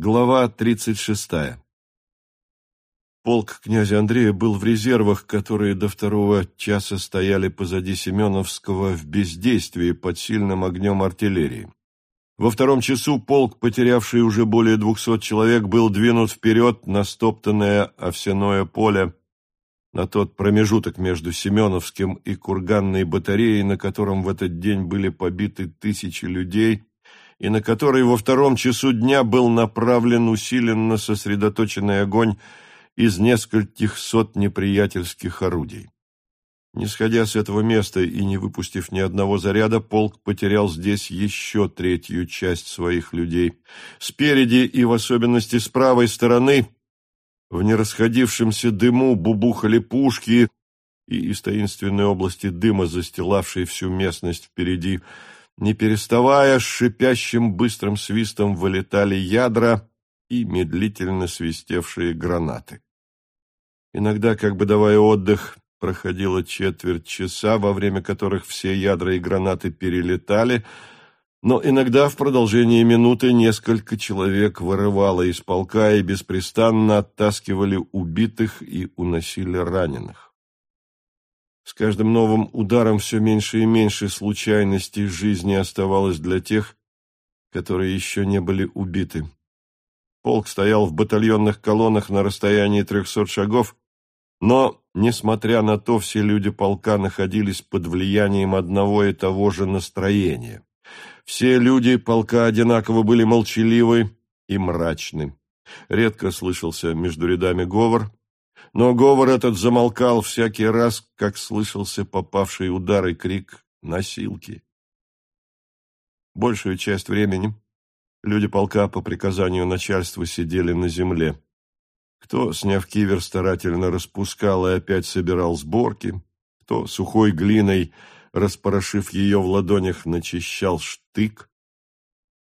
Глава 36. Полк князя Андрея был в резервах, которые до второго часа стояли позади Семеновского в бездействии под сильным огнем артиллерии. Во втором часу полк, потерявший уже более двухсот человек, был двинут вперед на стоптанное овсяное поле, на тот промежуток между Семеновским и Курганной батареей, на котором в этот день были побиты тысячи людей – и на который во втором часу дня был направлен усиленно сосредоточенный огонь из нескольких сот неприятельских орудий. Не сходя с этого места и не выпустив ни одного заряда, полк потерял здесь еще третью часть своих людей. Спереди и в особенности с правой стороны в нерасходившемся дыму бубухали пушки, и из таинственной области дыма, застилавшей всю местность впереди, не переставая, с шипящим быстрым свистом вылетали ядра и медлительно свистевшие гранаты. Иногда, как бы давая отдых, проходило четверть часа, во время которых все ядра и гранаты перелетали, но иногда в продолжении минуты несколько человек вырывало из полка и беспрестанно оттаскивали убитых и уносили раненых. С каждым новым ударом все меньше и меньше случайностей жизни оставалось для тех, которые еще не были убиты. Полк стоял в батальонных колоннах на расстоянии трехсот шагов, но, несмотря на то, все люди полка находились под влиянием одного и того же настроения. Все люди полка одинаково были молчаливы и мрачны. Редко слышался между рядами говор, но говор этот замолкал всякий раз, как слышался попавший удар и крик «носилки». Большую часть времени люди полка по приказанию начальства сидели на земле. Кто, сняв кивер, старательно распускал и опять собирал сборки, кто сухой глиной, распорошив ее в ладонях, начищал штык,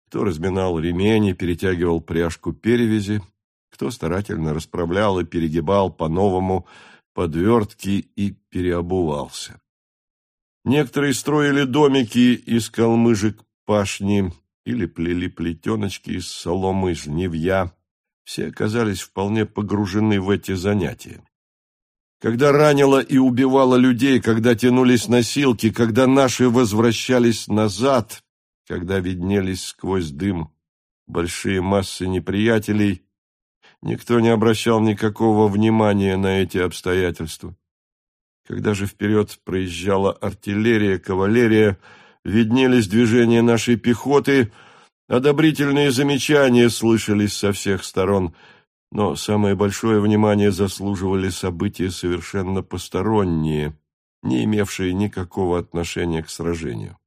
кто разминал ремень и перетягивал пряжку перевязи, кто старательно расправлял и перегибал по-новому подвертки и переобувался. Некоторые строили домики из калмыжек пашни или плели плетеночки из соломы жневья. Все оказались вполне погружены в эти занятия. Когда ранило и убивало людей, когда тянулись носилки, когда наши возвращались назад, когда виднелись сквозь дым большие массы неприятелей, Никто не обращал никакого внимания на эти обстоятельства. Когда же вперед проезжала артиллерия, кавалерия, виднелись движения нашей пехоты, одобрительные замечания слышались со всех сторон, но самое большое внимание заслуживали события совершенно посторонние, не имевшие никакого отношения к сражению.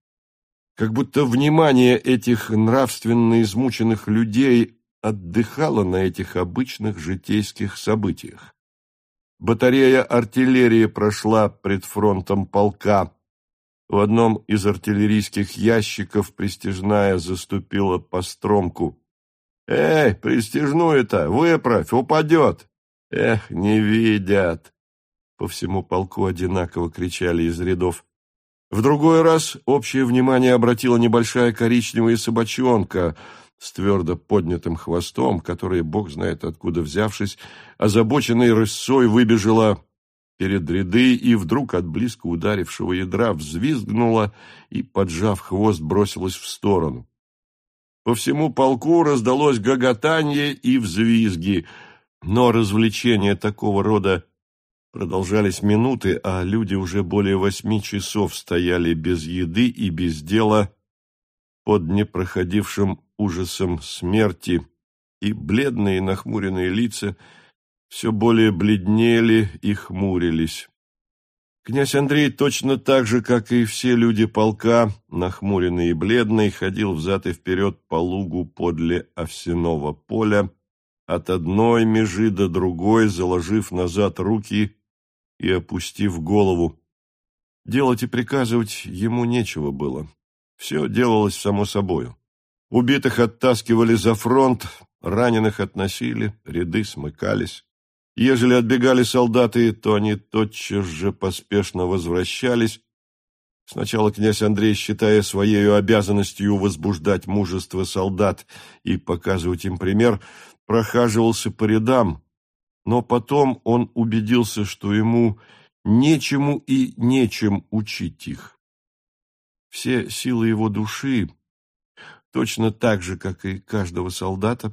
Как будто внимание этих нравственно измученных людей отдыхала на этих обычных житейских событиях. Батарея артиллерии прошла пред фронтом полка. В одном из артиллерийских ящиков пристижная заступила по стромку. «Эй, пристижную-то, выправь, упадет!» «Эх, не видят!» По всему полку одинаково кричали из рядов. В другой раз общее внимание обратила небольшая коричневая собачонка — с твердо поднятым хвостом, которая, бог знает откуда взявшись, озабоченной рысой выбежала перед ряды и вдруг от близко ударившего ядра взвизгнула и, поджав хвост, бросилась в сторону. По всему полку раздалось гоготанье и взвизги, но развлечения такого рода продолжались минуты, а люди уже более восьми часов стояли без еды и без дела под непроходившим ужасом смерти, и бледные нахмуренные лица все более бледнели и хмурились. Князь Андрей точно так же, как и все люди полка, нахмуренный и бледный, ходил взад и вперед по лугу подле овсяного поля, от одной межи до другой, заложив назад руки и опустив голову. Делать и приказывать ему нечего было. Все делалось само собою. Убитых оттаскивали за фронт, раненых относили, ряды смыкались. Ежели отбегали солдаты, то они тотчас же поспешно возвращались, Сначала князь Андрей, считая своей обязанностью возбуждать мужество солдат и показывать им пример, прохаживался по рядам, но потом он убедился, что ему нечему и нечем учить их. Все силы его души, точно так же, как и каждого солдата,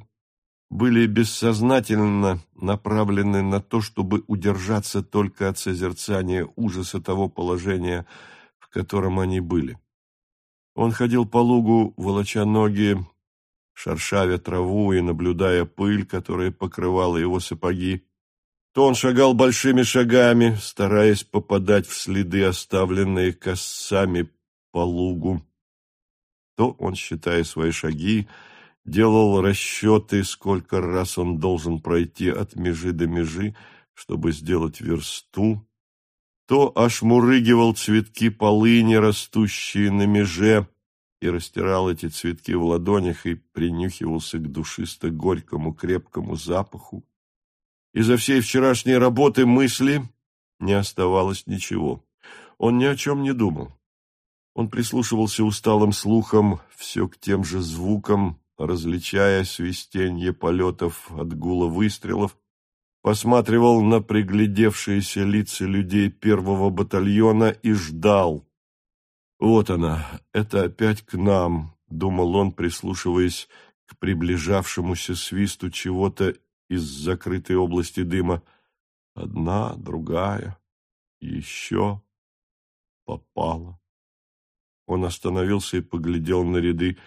были бессознательно направлены на то, чтобы удержаться только от созерцания ужаса того положения, в котором они были. Он ходил по лугу, волоча ноги, шаршавя траву и наблюдая пыль, которая покрывала его сапоги. То он шагал большими шагами, стараясь попадать в следы, оставленные косами по лугу. То он, считая свои шаги, делал расчеты, сколько раз он должен пройти от межи до межи, чтобы сделать версту, то ошмурыгивал цветки полыни, растущие на меже, и растирал эти цветки в ладонях и принюхивался к душисто-горькому крепкому запаху. Изо всей вчерашней работы мысли не оставалось ничего. Он ни о чем не думал. Он прислушивался усталым слухом все к тем же звукам, различая свистенье полетов от гула выстрелов, посматривал на приглядевшиеся лица людей первого батальона и ждал. «Вот она, это опять к нам», — думал он, прислушиваясь к приближавшемуся свисту чего-то из закрытой области дыма. «Одна, другая, еще попала». Он остановился и поглядел на ряды.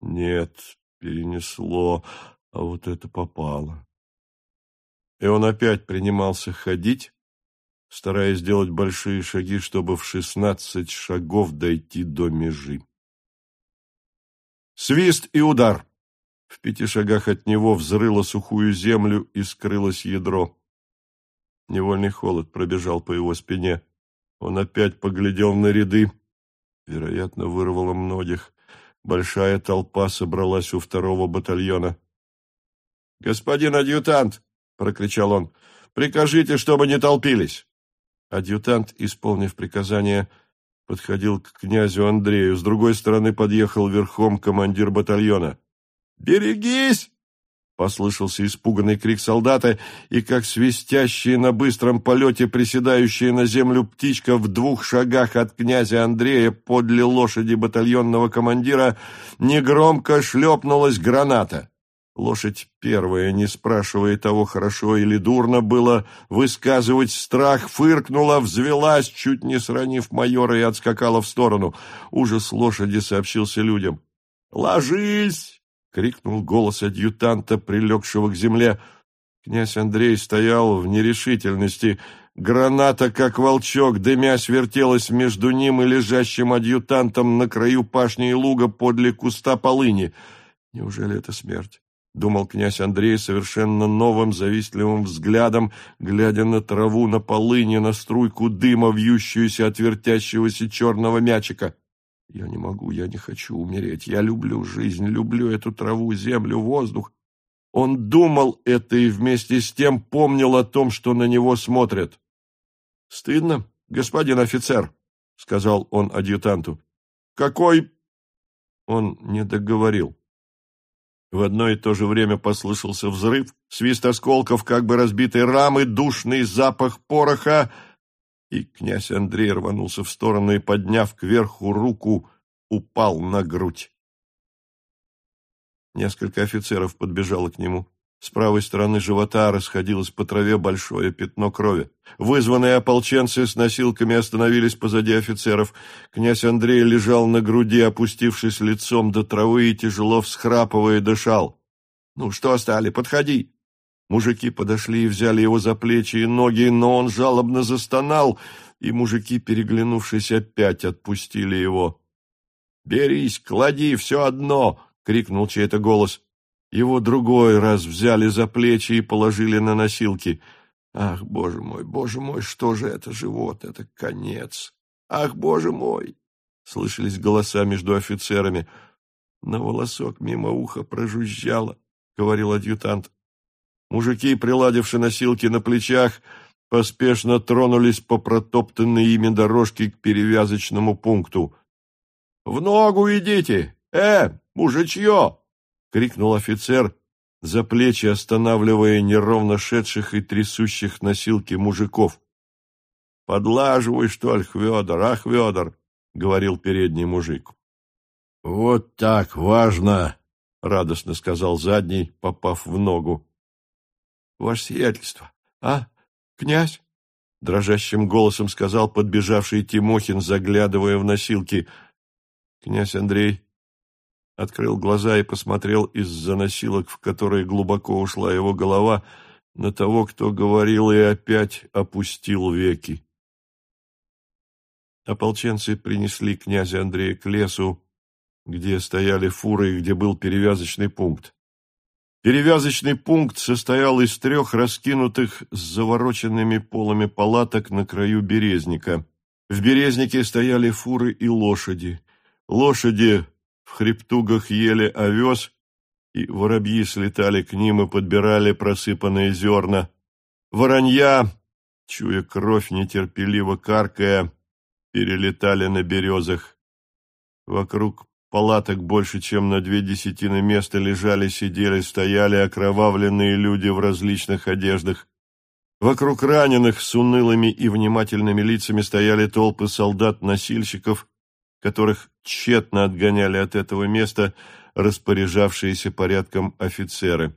Нет, перенесло, а вот это попало. И он опять принимался ходить, стараясь сделать большие шаги, чтобы в шестнадцать шагов дойти до межи. Свист и удар. В пяти шагах от него взрыло сухую землю и скрылось ядро. Невольный холод пробежал по его спине. Он опять поглядел на ряды. Вероятно, вырвало многих. Большая толпа собралась у второго батальона. «Господин адъютант!» — прокричал он. «Прикажите, чтобы не толпились!» Адъютант, исполнив приказание, подходил к князю Андрею. С другой стороны подъехал верхом командир батальона. «Берегись!» Послышался испуганный крик солдата, и как свистящая на быстром полете приседающая на землю птичка в двух шагах от князя Андрея подле лошади батальонного командира негромко шлепнулась граната. Лошадь первая, не спрашивая того, хорошо или дурно было высказывать страх, фыркнула, взвелась, чуть не сранив майора и отскакала в сторону. Ужас лошади сообщился людям. «Ложись!» — крикнул голос адъютанта, прилегшего к земле. Князь Андрей стоял в нерешительности. Граната, как волчок, дымясь, вертелась между ним и лежащим адъютантом на краю пашни и луга подле куста полыни. Неужели это смерть? — думал князь Андрей совершенно новым завистливым взглядом, глядя на траву, на полыни, на струйку дыма, вьющуюся от вертящегося черного мячика. Я не могу, я не хочу умереть. Я люблю жизнь, люблю эту траву, землю, воздух. Он думал это и вместе с тем помнил о том, что на него смотрят. — Стыдно, господин офицер, — сказал он адъютанту. — Какой... Он не договорил. В одно и то же время послышался взрыв, свист осколков, как бы разбитой рамы, душный запах пороха — и князь Андрей рванулся в сторону и, подняв кверху руку, упал на грудь. Несколько офицеров подбежало к нему. С правой стороны живота расходилось по траве большое пятно крови. Вызванные ополченцы с носилками остановились позади офицеров. Князь Андрей лежал на груди, опустившись лицом до травы и тяжело всхрапывая дышал. «Ну что стали, подходи!» Мужики подошли и взяли его за плечи и ноги, но он жалобно застонал, и мужики, переглянувшись, опять отпустили его. «Берись, клади, все одно!» — крикнул чей-то голос. Его другой раз взяли за плечи и положили на носилки. «Ах, боже мой, боже мой, что же это живот, это конец! Ах, боже мой!» — слышались голоса между офицерами. «На волосок мимо уха прожужжало», — говорил адъютант. Мужики, приладивши носилки на плечах, поспешно тронулись по протоптанной ими дорожке к перевязочному пункту. «В ногу идите! Э, мужичье!» — крикнул офицер, за плечи останавливая неровно шедших и трясущих носилки мужиков. «Подлаживай, что ли, Хведор, ах, Хведор!» — говорил передний мужик. «Вот так важно!» — радостно сказал задний, попав в ногу. «Ваше сиятельство, а, князь?» — дрожащим голосом сказал подбежавший Тимохин, заглядывая в носилки. Князь Андрей открыл глаза и посмотрел из-за носилок, в которые глубоко ушла его голова, на того, кто говорил, и опять опустил веки. Ополченцы принесли князя Андрея к лесу, где стояли фуры и где был перевязочный пункт. Перевязочный пункт состоял из трех раскинутых с завороченными полами палаток на краю березника. В березнике стояли фуры и лошади. Лошади в хребтугах ели овес, и воробьи слетали к ним и подбирали просыпанные зерна. Воронья, чуя кровь, нетерпеливо каркая, перелетали на березах. Вокруг палаток больше, чем на две десятины места лежали, сидели, стояли окровавленные люди в различных одеждах. Вокруг раненых с унылыми и внимательными лицами стояли толпы солдат-носильщиков, которых тщетно отгоняли от этого места распоряжавшиеся порядком офицеры.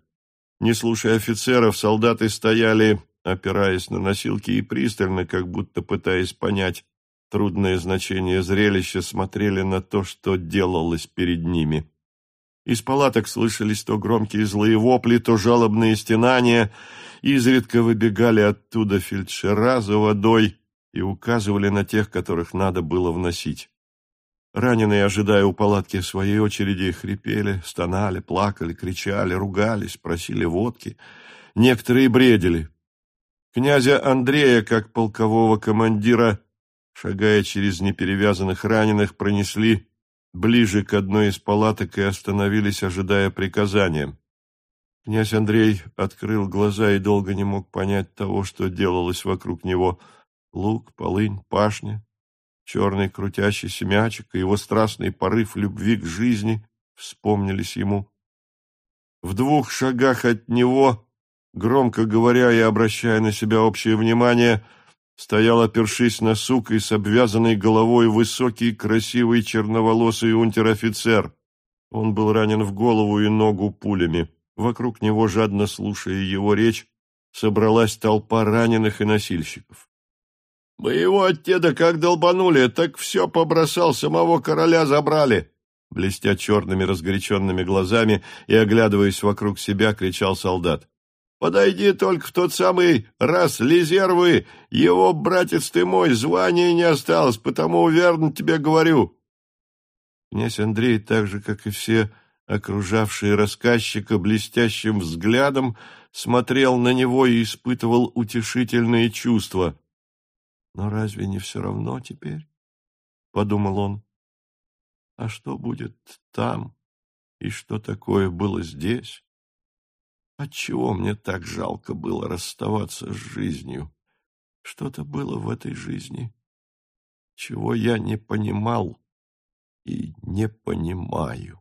Не слушая офицеров, солдаты стояли, опираясь на носилки и пристально, как будто пытаясь понять трудное значение зрелища, смотрели на то, что делалось перед ними. Из палаток слышались то громкие злые вопли, то жалобные стенания, изредка выбегали оттуда фельдшера за водой и указывали на тех, которых надо было вносить. Раненые, ожидая у палатки своей очереди, хрипели, стонали, плакали, кричали, ругались, просили водки. Некоторые бредили. Князя Андрея, как полкового командира, шагая через неперевязанных раненых, пронесли ближе к одной из палаток и остановились, ожидая приказания. Князь Андрей открыл глаза и долго не мог понять того, что делалось вокруг него. Лук, полынь, пашня, Черный крутящийся мячик и его страстный порыв любви к жизни вспомнились ему. В двух шагах от него, громко говоря и обращая на себя общее внимание, стоял, опершись на сук и с обвязанной головой высокий, красивый, черноволосый унтер-офицер. Он был ранен в голову и ногу пулями. Вокруг него, жадно слушая его речь, собралась толпа раненых и носильщиков. Мы его от как долбанули, так все побросал, самого короля забрали. Блестя черными разгоряченными глазами и оглядываясь вокруг себя, кричал солдат. «Подойди только в тот самый раз, лизервы, его, братец ты мой, звания не осталось, потому верно тебе говорю». Князь Андрей, так же, как и все окружавшие рассказчика, блестящим взглядом смотрел на него и испытывал утешительные чувства. Но разве не все равно теперь? — подумал он. А что будет там? И что такое было здесь? Отчего мне так жалко было расставаться с жизнью? Что-то было в этой жизни, чего я не понимал и не понимаю.